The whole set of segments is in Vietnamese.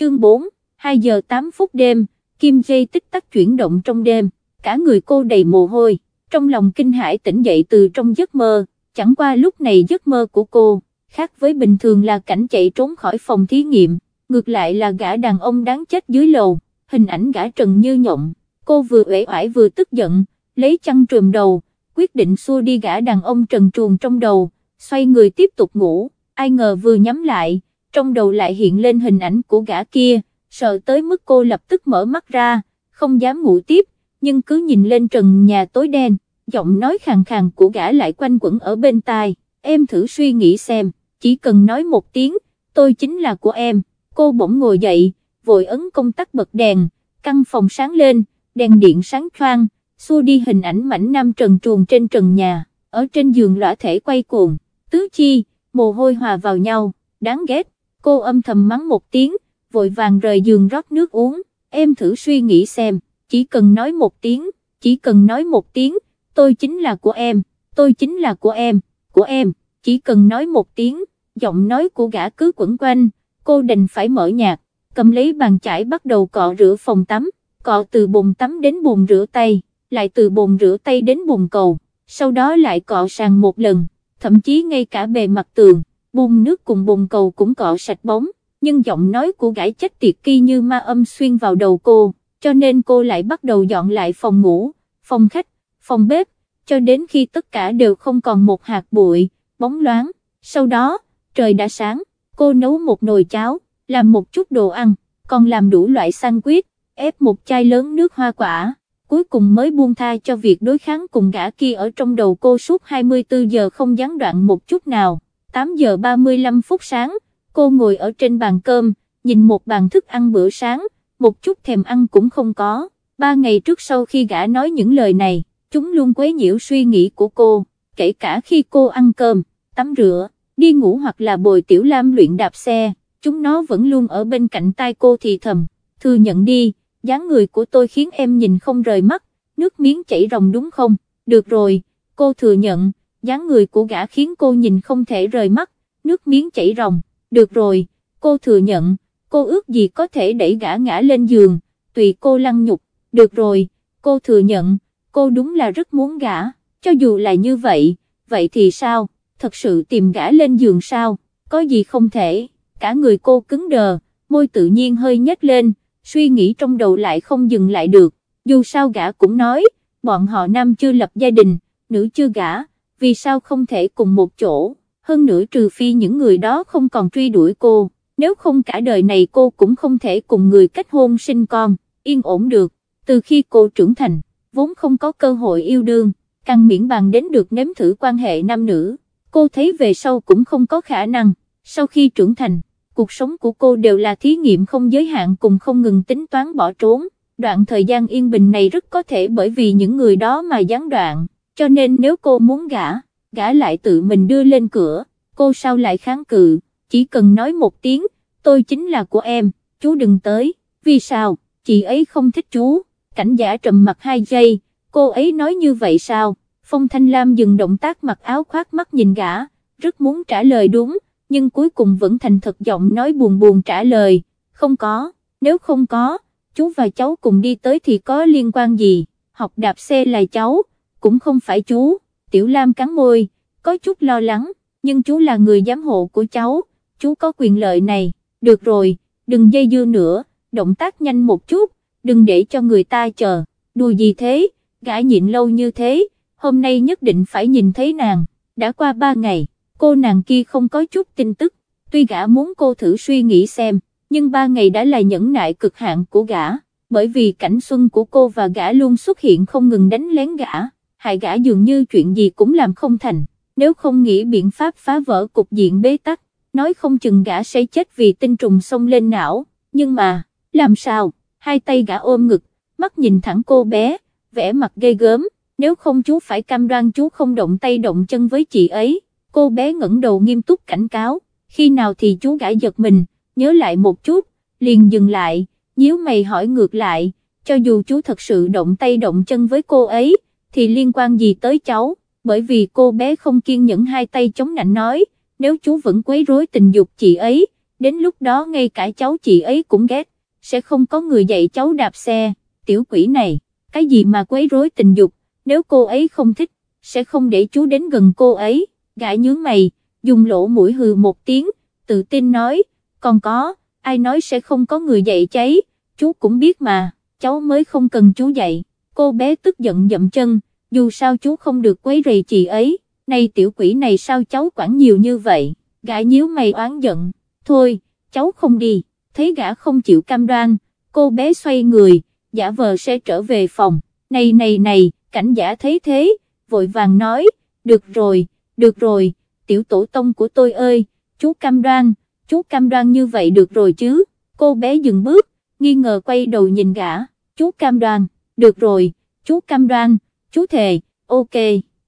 chương 4, 2 giờ 8 phút đêm, kim dây tích tắc chuyển động trong đêm, cả người cô đầy mồ hôi, trong lòng kinh hãi tỉnh dậy từ trong giấc mơ, chẳng qua lúc này giấc mơ của cô, khác với bình thường là cảnh chạy trốn khỏi phòng thí nghiệm, ngược lại là gã đàn ông đáng chết dưới lầu, hình ảnh gã trần như nhộng, cô vừa uể oải vừa tức giận, lấy chăn trùm đầu, quyết định xua đi gã đàn ông trần truồng trong đầu, xoay người tiếp tục ngủ, ai ngờ vừa nhắm lại, trong đầu lại hiện lên hình ảnh của gã kia, sợ tới mức cô lập tức mở mắt ra, không dám ngủ tiếp, nhưng cứ nhìn lên trần nhà tối đen, giọng nói khàn khàn của gã lại quanh quẩn ở bên tai, em thử suy nghĩ xem, chỉ cần nói một tiếng, tôi chính là của em, cô bỗng ngồi dậy, vội ấn công tắc bật đèn, căn phòng sáng lên, đèn điện sáng choang, xua đi hình ảnh mảnh nam trần truồng trên trần nhà, ở trên giường lõa thể quay cuồng, tứ chi, mồ hôi hòa vào nhau, đáng ghét, cô âm thầm mắng một tiếng, vội vàng rời giường rót nước uống, em thử suy nghĩ xem, chỉ cần nói một tiếng, chỉ cần nói một tiếng, tôi chính là của em, tôi chính là của em, của em, chỉ cần nói một tiếng, giọng nói của gã cứ quẩn quanh, cô đành phải mở nhạc, cầm lấy bàn chải bắt đầu cọ rửa phòng tắm, cọ từ bồn tắm đến bồn rửa tay, lại từ bồn rửa tay đến bồn cầu, sau đó lại cọ sàn một lần, thậm chí ngay cả bề mặt tường, bùn nước cùng bồn cầu cũng cọ sạch bóng, nhưng giọng nói của gái chết tiệt kia như ma âm xuyên vào đầu cô, cho nên cô lại bắt đầu dọn lại phòng ngủ, phòng khách, phòng bếp, cho đến khi tất cả đều không còn một hạt bụi, bóng loáng, sau đó, trời đã sáng, cô nấu một nồi cháo, làm một chút đồ ăn, còn làm đủ loại sandwich, ép một chai lớn nước hoa quả, cuối cùng mới buông tha cho việc đối kháng cùng gã kia ở trong đầu cô suốt 24 giờ không gián đoạn một chút nào, 8 giờ 35 phút sáng, cô ngồi ở trên bàn cơm, nhìn một bàn thức ăn bữa sáng, một chút thèm ăn cũng không có, ba ngày trước sau khi gã nói những lời này, chúng luôn quấy nhiễu suy nghĩ của cô, kể cả khi cô ăn cơm, tắm rửa, đi ngủ hoặc là bồi tiểu lam luyện đạp xe, chúng nó vẫn luôn ở bên cạnh tai cô thì thầm, thừa nhận đi, dáng người của tôi khiến em nhìn không rời mắt, nước miếng chảy ròng đúng không, được rồi, cô thừa nhận, dáng người của gã khiến cô nhìn không thể rời mắt, nước miếng chảy ròng, được rồi, cô thừa nhận, cô ước gì có thể đẩy gã ngã lên giường, tùy cô lăng nhục, được rồi, cô thừa nhận, cô đúng là rất muốn gã, cho dù là như vậy, vậy thì sao, thật sự tìm gã lên giường sao, có gì không thể, cả người cô cứng đờ, môi tự nhiên hơi nhếch lên, suy nghĩ trong đầu lại không dừng lại được, dù sao gã cũng nói, bọn họ nam chưa lập gia đình, nữ chưa gả, vì sao không thể cùng một chỗ, hơn nữa trừ phi những người đó không còn truy đuổi cô, nếu không cả đời này cô cũng không thể cùng người kết hôn sinh con, yên ổn được, từ khi cô trưởng thành, vốn không có cơ hội yêu đương, càng miễn bàn đến được nếm thử quan hệ nam nữ, cô thấy về sau cũng không có khả năng, sau khi trưởng thành, cuộc sống của cô đều là thí nghiệm không giới hạn cùng không ngừng tính toán bỏ trốn, đoạn thời gian yên bình này rất có thể bởi vì những người đó mà gián đoạn, cho nên nếu cô muốn gả, gả lại tự mình đưa lên cửa, cô sao lại kháng cự, chỉ cần nói một tiếng, tôi chính là của em, chú đừng tới, vì sao, chị ấy không thích chú, cảnh giả trầm mặt hai giây, cô ấy nói như vậy sao, Phong Thanh Lam dừng động tác mặc áo khoác mắt nhìn gã, rất muốn trả lời đúng, nhưng cuối cùng vẫn thành thật giọng nói buồn buồn trả lời, không có, nếu không có, chú và cháu cùng đi tới thì có liên quan gì, học đạp xe là cháu, cũng không phải chú, Tiểu Lam cắn môi, có chút lo lắng, nhưng chú là người giám hộ của cháu, chú có quyền lợi này, được rồi, đừng dây dưa nữa, động tác nhanh một chút, đừng để cho người ta chờ, đùa gì thế, gã nhịn lâu như thế, hôm nay nhất định phải nhìn thấy nàng, đã qua ba ngày, cô nàng kia không có chút tin tức, tuy gã muốn cô thử suy nghĩ xem, nhưng ba ngày đã là nhẫn nại cực hạn của gã, bởi vì cảnh xuân của cô và gã luôn xuất hiện không ngừng đánh lén gã, hại gã dường như chuyện gì cũng làm không thành, nếu không nghĩ biện pháp phá vỡ cục diện bế tắc, nói không chừng gã sẽ chết vì tinh trùng xông lên não, nhưng mà, làm sao, hai tay gã ôm ngực, mắt nhìn thẳng cô bé, vẻ mặt ghê gớm, nếu không chú phải cam đoan chú không động tay động chân với chị ấy, cô bé ngẩng đầu nghiêm túc cảnh cáo, khi nào thì chú gã giật mình, nhớ lại một chút, liền dừng lại, nhíu mày hỏi ngược lại, cho dù chú thật sự động tay động chân với cô ấy, thì liên quan gì tới cháu, bởi vì cô bé không kiên nhẫn hai tay chống nạnh nói, nếu chú vẫn quấy rối tình dục chị ấy, đến lúc đó ngay cả cháu chị ấy cũng ghét, sẽ không có người dạy cháu đạp xe, tiểu quỷ này, cái gì mà quấy rối tình dục, nếu cô ấy không thích, sẽ không để chú đến gần cô ấy, gã nhướng mày, dùng lỗ mũi hừ một tiếng, tự tin nói, còn có, ai nói sẽ không có người dạy cháy, chú cũng biết mà, cháu mới không cần chú dạy, cô bé tức giận dậm chân, dù sao chú không được quấy rầy chị ấy, này tiểu quỷ này sao cháu quản nhiều như vậy, gã nhíu mày oán giận, thôi, cháu không đi, thấy gã không chịu cam đoan, cô bé xoay người, giả vờ sẽ trở về phòng, này này này, cảnh giả thấy thế, vội vàng nói, được rồi, được rồi, tiểu tổ tông của tôi ơi, chú cam đoan, chú cam đoan như vậy được rồi chứ, cô bé dừng bước, nghi ngờ quay đầu nhìn gã, chú cam đoan, được rồi, chú cam đoan, chú thề, ok,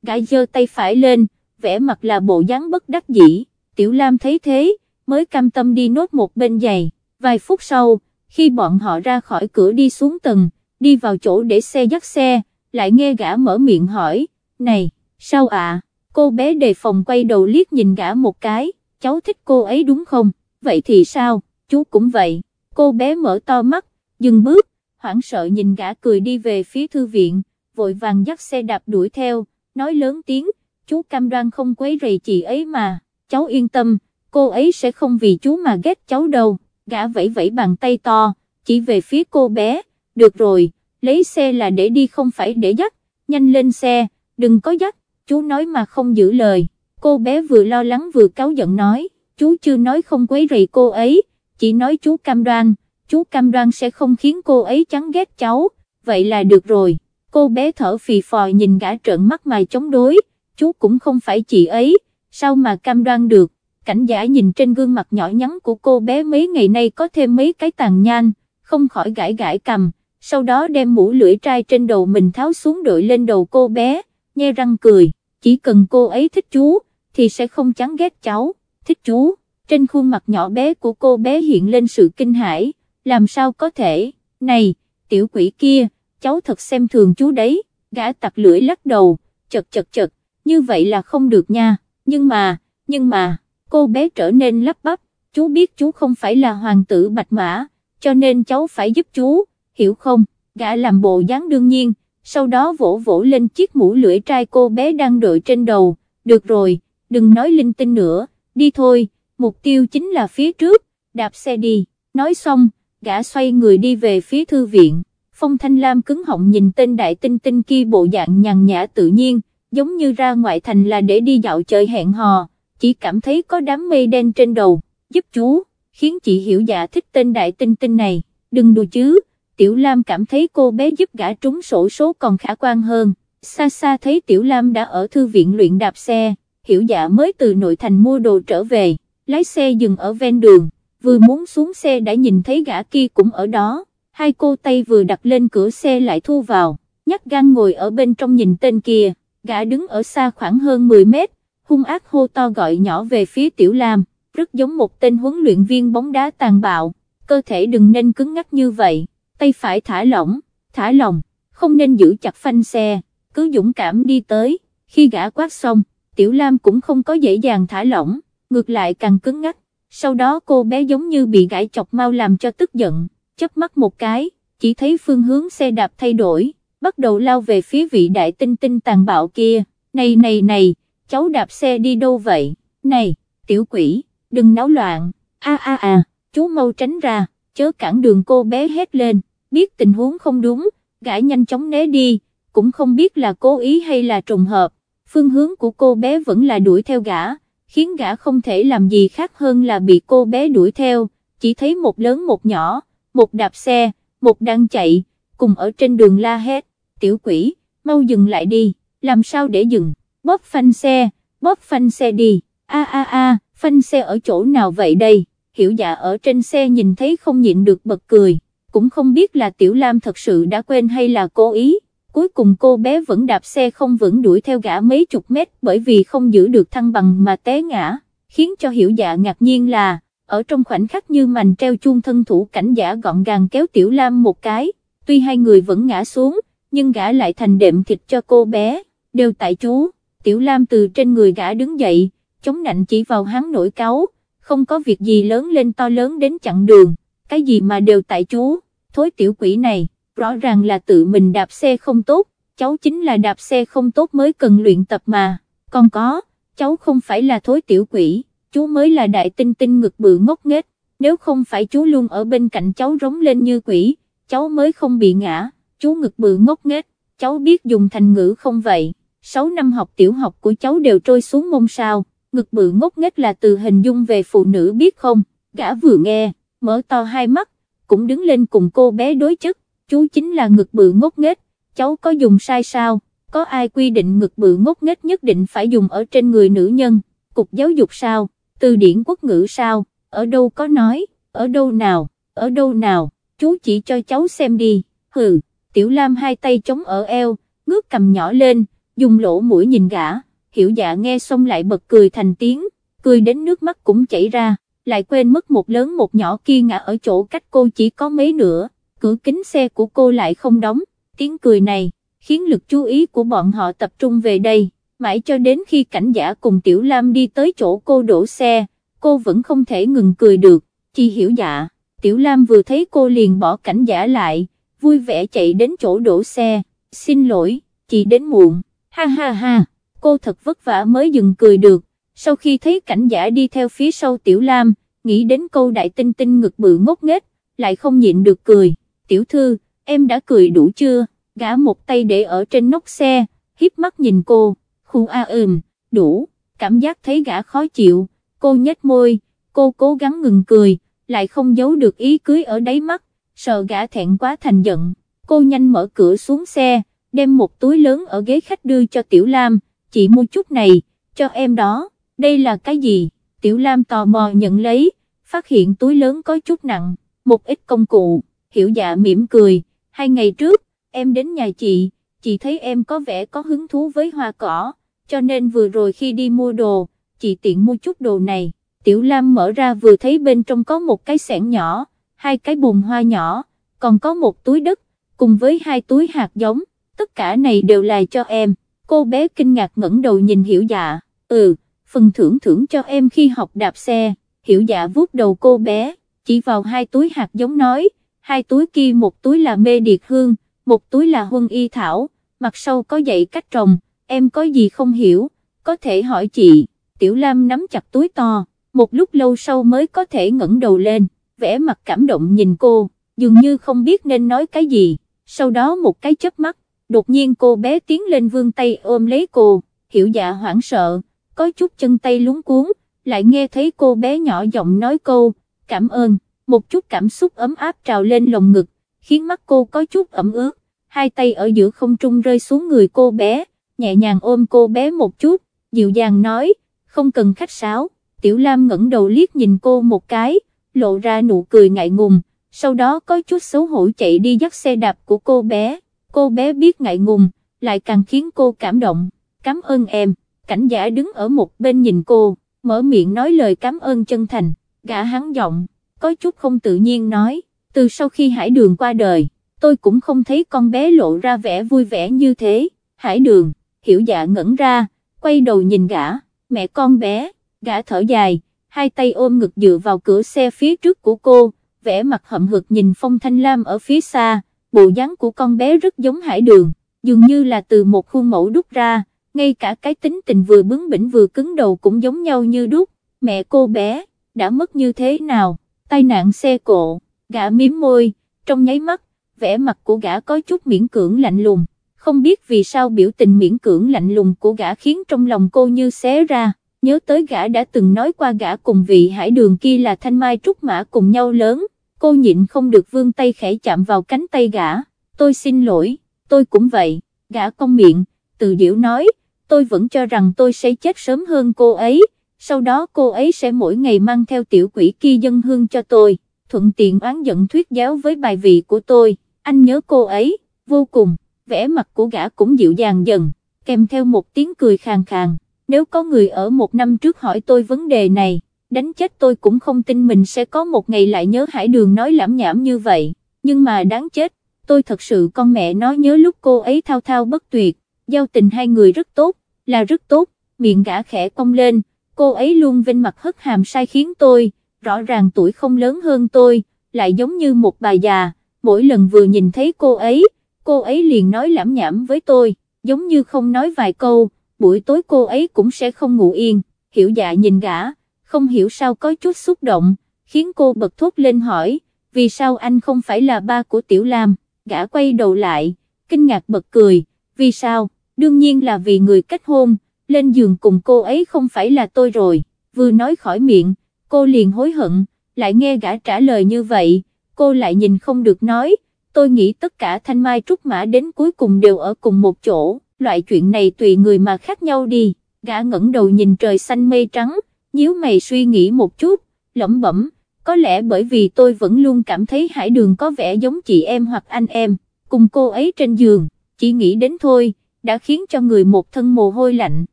gã giơ tay phải lên, vẽ mặt là bộ dáng bất đắc dĩ, tiểu lam thấy thế, mới cam tâm đi nốt một bên giày, vài phút sau, khi bọn họ ra khỏi cửa đi xuống tầng, đi vào chỗ để xe dắt xe, lại nghe gã mở miệng hỏi, này, sao ạ, cô bé đề phòng quay đầu liếc nhìn gã một cái, cháu thích cô ấy đúng không, vậy thì sao, chú cũng vậy, cô bé mở to mắt, dừng bước, hoảng sợ nhìn gã cười đi về phía thư viện, vội vàng dắt xe đạp đuổi theo, nói lớn tiếng, chú cam đoan không quấy rầy chị ấy mà, cháu yên tâm, cô ấy sẽ không vì chú mà ghét cháu đâu, gã vẫy vẫy bàn tay to, chỉ về phía cô bé, được rồi, lấy xe là để đi không phải để dắt, nhanh lên xe, đừng có dắt, chú nói mà không giữ lời, cô bé vừa lo lắng vừa cáu giận nói, chú chưa nói không quấy rầy cô ấy, chỉ nói chú cam đoan, chú cam đoan sẽ không khiến cô ấy chán ghét cháu, vậy là được rồi, cô bé thở phì phò nhìn gã trợn mắt mà chống đối, chú cũng không phải chị ấy, sao mà cam đoan được, cảnh giả nhìn trên gương mặt nhỏ nhắn của cô bé mấy ngày nay có thêm mấy cái tàn nhan, không khỏi gãi gãi cầm, sau đó đem mũ lưỡi trai trên đầu mình tháo xuống đội lên đầu cô bé, nhe răng cười, chỉ cần cô ấy thích chú, thì sẽ không chán ghét cháu, thích chú, trên khuôn mặt nhỏ bé của cô bé hiện lên sự kinh hãi, làm sao có thể, này, tiểu quỷ kia, cháu thật xem thường chú đấy, gã tặc lưỡi lắc đầu, chật chật chật, như vậy là không được nha, nhưng mà, nhưng mà, cô bé trở nên lắp bắp, chú biết chú không phải là hoàng tử bạch mã, cho nên cháu phải giúp chú, hiểu không, gã làm bộ dáng đương nhiên, sau đó vỗ vỗ lên chiếc mũ lưỡi trai cô bé đang đội trên đầu, được rồi, đừng nói linh tinh nữa, đi thôi, mục tiêu chính là phía trước, đạp xe đi, nói xong, gã xoay người đi về phía thư viện, phong thanh lam cứng họng nhìn tên đại tinh tinh kia bộ dạng nhàn nhã tự nhiên, giống như ra ngoại thành là để đi dạo chơi hẹn hò, chỉ cảm thấy có đám mây đen trên đầu, giúp chú, khiến chị hiểu dạ thích tên đại tinh tinh này, đừng đùa chứ, Tiểu Lam cảm thấy cô bé giúp gã trúng sổ số còn khả quan hơn, xa xa thấy Tiểu Lam đã ở thư viện luyện đạp xe, hiểu dạ mới từ nội thành mua đồ trở về, lái xe dừng ở ven đường, vừa muốn xuống xe đã nhìn thấy gã kia cũng ở đó, hai cô tay vừa đặt lên cửa xe lại thu vào, nhắc gan ngồi ở bên trong nhìn tên kia, gã đứng ở xa khoảng hơn 10 mét, hung ác hô to gọi nhỏ về phía Tiểu Lam, rất giống một tên huấn luyện viên bóng đá tàn bạo, cơ thể đừng nên cứng ngắc như vậy, tay phải thả lỏng, thả lòng, không nên giữ chặt phanh xe, cứ dũng cảm đi tới, khi gã quát xong, Tiểu Lam cũng không có dễ dàng thả lỏng, ngược lại càng cứng ngắc, sau đó cô bé giống như bị gãi chọc mau làm cho tức giận, chớp mắt một cái, chỉ thấy phương hướng xe đạp thay đổi, bắt đầu lao về phía vị đại tinh tinh tàn bạo kia, này này này, cháu đạp xe đi đâu vậy, này, tiểu quỷ, đừng náo loạn, a a a, chú mau tránh ra, chớ cản đường cô bé hét lên, biết tình huống không đúng, gã nhanh chóng né đi, cũng không biết là cố ý hay là trùng hợp, phương hướng của cô bé vẫn là đuổi theo gã, khiến gã không thể làm gì khác hơn là bị cô bé đuổi theo, chỉ thấy một lớn một nhỏ, một đạp xe, một đang chạy, cùng ở trên đường la hét, tiểu quỷ, mau dừng lại đi, làm sao để dừng, bóp phanh xe, bóp phanh xe đi, a a a, phanh xe ở chỗ nào vậy đây, hiểu dạ ở trên xe nhìn thấy không nhịn được bật cười, cũng không biết là Tiểu Lam thật sự đã quên hay là cố ý, cuối cùng cô bé vẫn đạp xe không vững đuổi theo gã mấy chục mét bởi vì không giữ được thăng bằng mà té ngã, khiến cho hiểu dạ ngạc nhiên là, ở trong khoảnh khắc như mành treo chuông thân thủ cảnh giả gọn gàng kéo Tiểu Lam một cái, tuy hai người vẫn ngã xuống, nhưng gã lại thành đệm thịt cho cô bé, đều tại chú, Tiểu Lam từ trên người gã đứng dậy, chống nạnh chỉ vào hắn nổi cáu, không có việc gì lớn lên to lớn đến chặn đường, cái gì mà đều tại chú, thối tiểu quỷ này, rõ ràng là tự mình đạp xe không tốt, cháu chính là đạp xe không tốt mới cần luyện tập mà, còn có, cháu không phải là thối tiểu quỷ, chú mới là đại tinh tinh ngực bự ngốc nghếch, nếu không phải chú luôn ở bên cạnh cháu rống lên như quỷ, cháu mới không bị ngã, chú ngực bự ngốc nghếch, cháu biết dùng thành ngữ không vậy, 6 năm học tiểu học của cháu đều trôi xuống mông sao, ngực bự ngốc nghếch là từ hình dung về phụ nữ biết không, gã vừa nghe, mở to hai mắt, cũng đứng lên cùng cô bé đối chất, chú chính là ngực bự ngốc nghếch, cháu có dùng sai sao, có ai quy định ngực bự ngốc nghếch nhất định phải dùng ở trên người nữ nhân, cục giáo dục sao, từ điển quốc ngữ sao, ở đâu có nói, ở đâu nào, ở đâu nào, chú chỉ cho cháu xem đi, hừ, tiểu lam hai tay chống ở eo, ngước cầm nhỏ lên, dùng lỗ mũi nhìn gã, hiểu dạ nghe xong lại bật cười thành tiếng, cười đến nước mắt cũng chảy ra, lại quên mất một lớn một nhỏ kia ngã ở chỗ cách cô chỉ có mấy nữa, cửa kính xe của cô lại không đóng, tiếng cười này, khiến lực chú ý của bọn họ tập trung về đây, mãi cho đến khi cảnh giả cùng Tiểu Lam đi tới chỗ cô đổ xe, cô vẫn không thể ngừng cười được, chị hiểu dạ, Tiểu Lam vừa thấy cô liền bỏ cảnh giả lại, vui vẻ chạy đến chỗ đổ xe, xin lỗi, chị đến muộn, ha ha ha, cô thật vất vả mới dừng cười được, sau khi thấy cảnh giả đi theo phía sau Tiểu Lam, nghĩ đến câu đại tinh tinh ngực bự ngốc nghếch, lại không nhịn được cười, tiểu thư, em đã cười đủ chưa, gã một tay để ở trên nóc xe, hiếp mắt nhìn cô, khu a ừm, đủ, cảm giác thấy gã khó chịu, cô nhếch môi, cô cố gắng ngừng cười, lại không giấu được ý cưới ở đáy mắt, sợ gã thẹn quá thành giận, cô nhanh mở cửa xuống xe, đem một túi lớn ở ghế khách đưa cho Tiểu Lam, chị mua chút này, cho em đó, đây là cái gì, Tiểu Lam tò mò nhận lấy, phát hiện túi lớn có chút nặng, một ít công cụ, hiểu dạ mỉm cười, hai ngày trước, em đến nhà chị, chị thấy em có vẻ có hứng thú với hoa cỏ, cho nên vừa rồi khi đi mua đồ, chị tiện mua chút đồ này, Tiểu Lam mở ra vừa thấy bên trong có một cái sẻn nhỏ, hai cái bồn hoa nhỏ, còn có một túi đất, cùng với hai túi hạt giống, tất cả này đều là cho em, cô bé kinh ngạc ngẩng đầu nhìn hiểu dạ, ừ, phần thưởng thưởng cho em khi học đạp xe, hiểu dạ vuốt đầu cô bé, chỉ vào hai túi hạt giống nói, hai túi kia một túi là mê điệt hương, một túi là huân y thảo, mặt sau có dạy cách trồng, em có gì không hiểu, có thể hỏi chị, Tiểu Lam nắm chặt túi to, một lúc lâu sau mới có thể ngẩng đầu lên, vẻ mặt cảm động nhìn cô, dường như không biết nên nói cái gì, sau đó một cái chớp mắt, đột nhiên cô bé tiến lên vương tay ôm lấy cô, hiểu dạ hoảng sợ, có chút chân tay lúng cuốn, lại nghe thấy cô bé nhỏ giọng nói câu, cảm ơn, một chút cảm xúc ấm áp trào lên lồng ngực, khiến mắt cô có chút ẩm ướt, hai tay ở giữa không trung rơi xuống người cô bé, nhẹ nhàng ôm cô bé một chút, dịu dàng nói, không cần khách sáo, Tiểu Lam ngẩng đầu liếc nhìn cô một cái, lộ ra nụ cười ngại ngùng, sau đó có chút xấu hổ chạy đi dắt xe đạp của cô bé, cô bé biết ngại ngùng, lại càng khiến cô cảm động, cảm ơn em, cảnh giả đứng ở một bên nhìn cô, mở miệng nói lời cảm ơn chân thành, gã hắn giọng, có chút không tự nhiên nói, từ sau khi hải đường qua đời, tôi cũng không thấy con bé lộ ra vẻ vui vẻ như thế, hải đường, hiểu dạ ngẩn ra, quay đầu nhìn gã, mẹ con bé, gã thở dài, hai tay ôm ngực dựa vào cửa xe phía trước của cô, vẻ mặt hậm hực nhìn phong thanh lam ở phía xa, bộ dáng của con bé rất giống hải đường, dường như là từ một khuôn mẫu đúc ra, ngay cả cái tính tình vừa bướng bỉnh vừa cứng đầu cũng giống nhau như đúc, mẹ cô bé, đã mất như thế nào, tai nạn xe cộ, gã miếm môi, trong nháy mắt, vẻ mặt của gã có chút miễn cưỡng lạnh lùng, không biết vì sao biểu tình miễn cưỡng lạnh lùng của gã khiến trong lòng cô như xé ra, nhớ tới gã đã từng nói qua gã cùng vị hải đường kia là thanh mai trúc mã cùng nhau lớn, cô nhịn không được vương tay khẽ chạm vào cánh tay gã, tôi xin lỗi, tôi cũng vậy, gã cong miệng, từ điểu nói, tôi vẫn cho rằng tôi sẽ chết sớm hơn cô ấy, sau đó cô ấy sẽ mỗi ngày mang theo tiểu quỷ kia dân hương cho tôi, thuận tiện oán giận thuyết giáo với bài vị của tôi, anh nhớ cô ấy, vô cùng, vẻ mặt của gã cũng dịu dàng dần, kèm theo một tiếng cười khàn khàn, nếu có người ở một năm trước hỏi tôi vấn đề này, đánh chết tôi cũng không tin mình sẽ có một ngày lại nhớ hải đường nói lãm nhảm như vậy, nhưng mà đáng chết, tôi thật sự con mẹ nó nhớ lúc cô ấy thao thao bất tuyệt, giao tình hai người rất tốt, là rất tốt, miệng gã khẽ cong lên, cô ấy luôn vinh mặt hất hàm sai khiến tôi, rõ ràng tuổi không lớn hơn tôi, lại giống như một bà già, mỗi lần vừa nhìn thấy cô ấy, cô ấy liền nói lảm nhảm với tôi, giống như không nói vài câu, buổi tối cô ấy cũng sẽ không ngủ yên, hiểu dạ nhìn gã, không hiểu sao có chút xúc động, khiến cô bật thốt lên hỏi, vì sao anh không phải là ba của Tiểu Lam, gã quay đầu lại, kinh ngạc bật cười, vì sao, đương nhiên là vì người kết hôn, lên giường cùng cô ấy không phải là tôi rồi, vừa nói khỏi miệng, cô liền hối hận, lại nghe gã trả lời như vậy, cô lại nhìn không được nói, tôi nghĩ tất cả thanh mai trúc mã đến cuối cùng đều ở cùng một chỗ, loại chuyện này tùy người mà khác nhau đi, gã ngẩng đầu nhìn trời xanh mây trắng, nhíu mày suy nghĩ một chút, lẩm bẩm, có lẽ bởi vì tôi vẫn luôn cảm thấy hải đường có vẻ giống chị em hoặc anh em, cùng cô ấy trên giường, chỉ nghĩ đến thôi, đã khiến cho người một thân mồ hôi lạnh,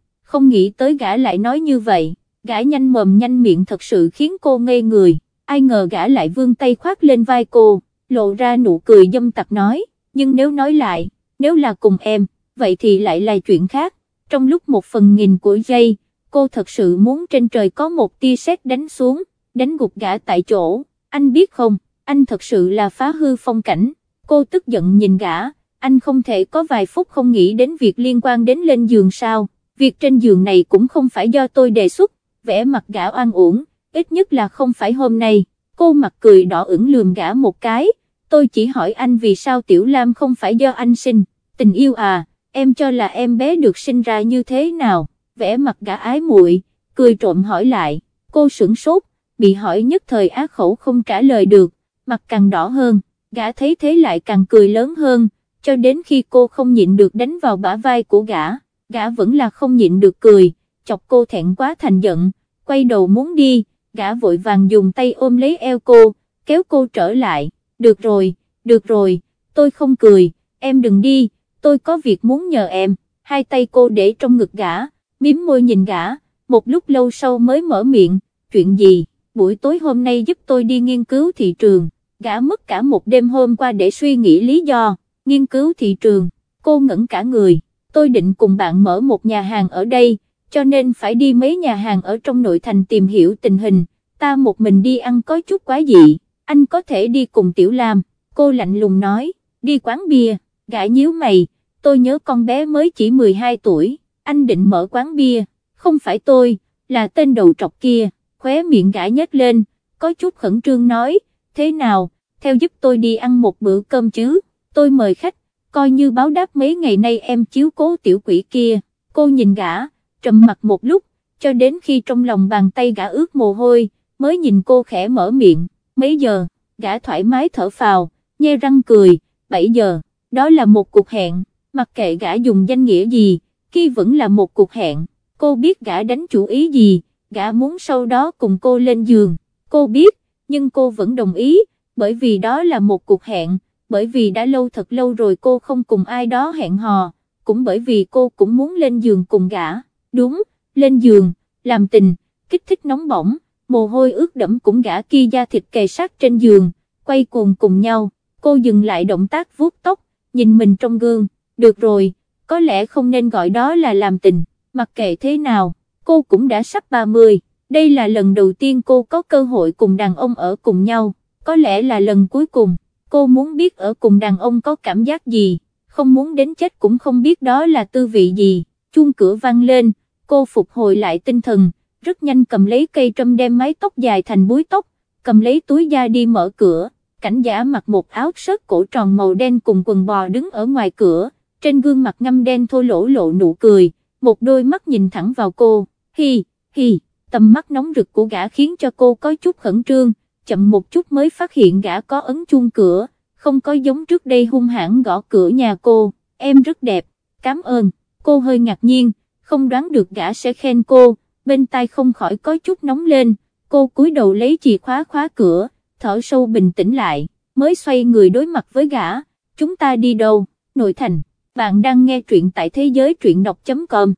không nghĩ tới gã lại nói như vậy, gã nhanh mồm nhanh miệng thật sự khiến cô ngây người, ai ngờ gã lại vươn tay khoác lên vai cô, lộ ra nụ cười dâm tặc nói, nhưng nếu nói lại, nếu là cùng em, vậy thì lại là chuyện khác, trong lúc một phần nghìn của giây, cô thật sự muốn trên trời có một tia sét đánh xuống, đánh gục gã tại chỗ, anh biết không, anh thật sự là phá hư phong cảnh, cô tức giận nhìn gã, anh không thể có vài phút không nghĩ đến việc liên quan đến lên giường sao, việc trên giường này cũng không phải do tôi đề xuất, vẽ mặt gã oan uổng, ít nhất là không phải hôm nay, cô mặt cười đỏ ửng lườm gã một cái, tôi chỉ hỏi anh vì sao Tiểu Lam không phải do anh sinh, tình yêu à, em cho là em bé được sinh ra như thế nào, vẽ mặt gã ái muội, cười trộm hỏi lại, cô sửng sốt, bị hỏi nhất thời á khẩu không trả lời được, mặt càng đỏ hơn, gã thấy thế lại càng cười lớn hơn, cho đến khi cô không nhịn được đánh vào bả vai của gã, gã vẫn là không nhịn được cười, chọc cô thẹn quá thành giận, quay đầu muốn đi, gã vội vàng dùng tay ôm lấy eo cô, kéo cô trở lại, được rồi, được rồi, tôi không cười, em đừng đi, tôi có việc muốn nhờ em, hai tay cô để trong ngực gã, miếm môi nhìn gã, một lúc lâu sau mới mở miệng, chuyện gì, buổi tối hôm nay giúp tôi đi nghiên cứu thị trường, gã mất cả một đêm hôm qua để suy nghĩ lý do, nghiên cứu thị trường, cô ngẩn cả người, tôi định cùng bạn mở một nhà hàng ở đây, cho nên phải đi mấy nhà hàng ở trong nội thành tìm hiểu tình hình, ta một mình đi ăn có chút quá dị, anh có thể đi cùng Tiểu Lam, cô lạnh lùng nói, đi quán bia, gã nhíu mày, tôi nhớ con bé mới chỉ 12 tuổi, anh định mở quán bia, không phải tôi, là tên đầu trọc kia, khóe miệng gã nhếch lên, có chút khẩn trương nói, thế nào, theo giúp tôi đi ăn một bữa cơm chứ, tôi mời khách, coi như báo đáp mấy ngày nay em chiếu cố tiểu quỷ kia, cô nhìn gã, trầm mặt một lúc, cho đến khi trong lòng bàn tay gã ướt mồ hôi, mới nhìn cô khẽ mở miệng, mấy giờ, gã thoải mái thở phào, nhe răng cười, 7 giờ, đó là một cuộc hẹn, mặc kệ gã dùng danh nghĩa gì, khi vẫn là một cuộc hẹn, cô biết gã đánh chủ ý gì, gã muốn sau đó cùng cô lên giường, cô biết, nhưng cô vẫn đồng ý, bởi vì đó là một cuộc hẹn, bởi vì đã lâu thật lâu rồi cô không cùng ai đó hẹn hò, cũng bởi vì cô cũng muốn lên giường cùng gã, đúng, lên giường, làm tình, kích thích nóng bỏng, mồ hôi ướt đẫm cũng gã kia da thịt kề sát trên giường, quay cuồng cùng nhau, cô dừng lại động tác vuốt tóc, nhìn mình trong gương, được rồi, có lẽ không nên gọi đó là làm tình, mặc kệ thế nào, cô cũng đã sắp 30, đây là lần đầu tiên cô có cơ hội cùng đàn ông ở cùng nhau, có lẽ là lần cuối cùng, cô muốn biết ở cùng đàn ông có cảm giác gì, không muốn đến chết cũng không biết đó là tư vị gì, chuông cửa vang lên, cô phục hồi lại tinh thần, rất nhanh cầm lấy cây trâm đem mái tóc dài thành búi tóc, cầm lấy túi da đi mở cửa, cảnh giả mặc một áo sớt cổ tròn màu đen cùng quần bò đứng ở ngoài cửa, trên gương mặt ngâm đen thô lỗ lộ nụ cười, một đôi mắt nhìn thẳng vào cô, hi, hi, tầm mắt nóng rực của gã khiến cho cô có chút khẩn trương, chậm một chút mới phát hiện gã có ấn chuông cửa, không có giống trước đây hung hãn gõ cửa nhà cô, em rất đẹp, cảm ơn, cô hơi ngạc nhiên, không đoán được gã sẽ khen cô, bên tai không khỏi có chút nóng lên, cô cúi đầu lấy chìa khóa khóa cửa, thở sâu bình tĩnh lại, mới xoay người đối mặt với gã, chúng ta đi đâu, nội thành, bạn đang nghe truyện tại thế giới truyện đọc.com.